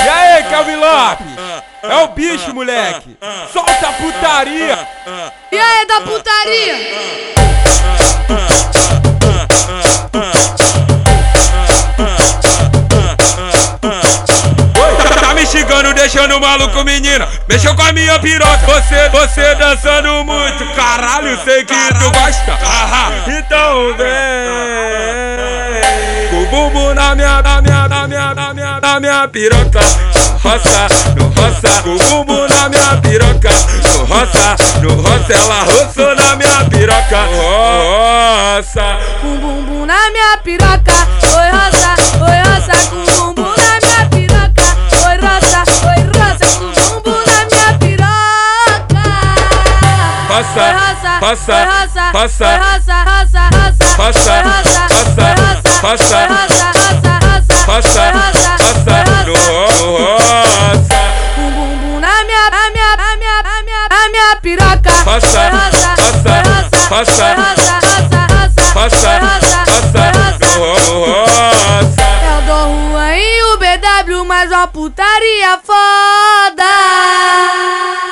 E aí, Kelvin Lopes? É o bicho, moleque! Solta a putaria! E aí, da putaria? Oi, tá me xingando, deixando maluco, menina. Mexeu com a minha piroca. Você, você dançando muito. Caralho, sei que tu gosta. Aham, então vem. Bumbum na minha, na minha, na minha, na minha, na minha piroca. Roça, no roça. O bumbum na minha piroca. No roça, no roça. Ela roçou na minha piroca. Roça. Com bumbum na minha piroca. Oi, roça, oi, roça, com bumbum na minha piroca. Oi, roça, oi, roça, com bumbum na minha piroca. Roça, roça, roça, roça, roça. Roça, roça, passa. oi, roça, roça, roça. Passa, roça, passa, oi, no roça. bumbum na minha, na minha, na minha, na minha, na minha piroca. Passa, roça, passa, roça, passa. oi, roça, roça, roça. Passa, roça, passa, roça. no roça. É o Dom Juan e o BW, mais uma putaria foda.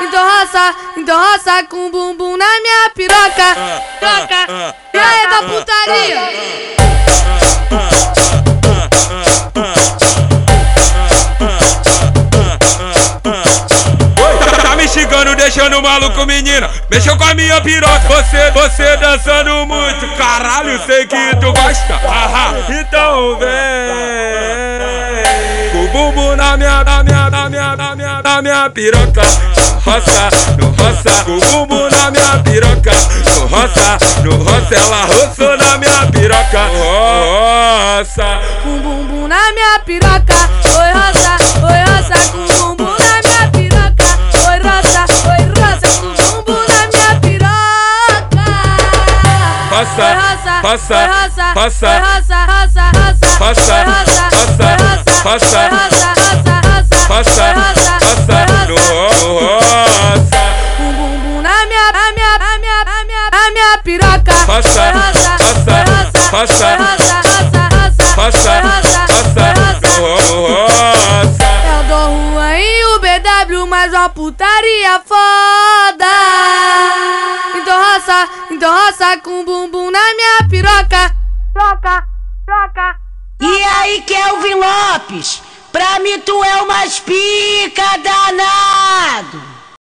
Então roça, então roça com bumbum na minha piroca. Troca, e aí da putaria? Deixando maluco, menina. Mexeu com a minha piroca. Você, você dançando muito. Caralho, sei que tu gosta. Aham, então vem. Com o bumbum na minha, na minha, na minha, na minha, na minha piroca. Roça, no roça. Com o bumbum na minha piroca. No roça, no roça. Ela roçou na minha piroca. Roça. Com bumbum na minha piroca. Oi, Passa, passa, passa. Passa, passa, passa. Passa, passa, no bumbum na minha, minha, minha, na minha, na minha piroca. Passa, Oi, roça, passa, oi, roça, passa. oi, roça, roça, roça. Passa, Oi, roça, passa, oi, roça. no roça. É o Dom Juan e o BW, mais uma putaria foda. Roça, roça com bumbum na minha piroca. Troca, troca. E aí, Kelvin Lopes? Pra mim tu é o mais pica danado.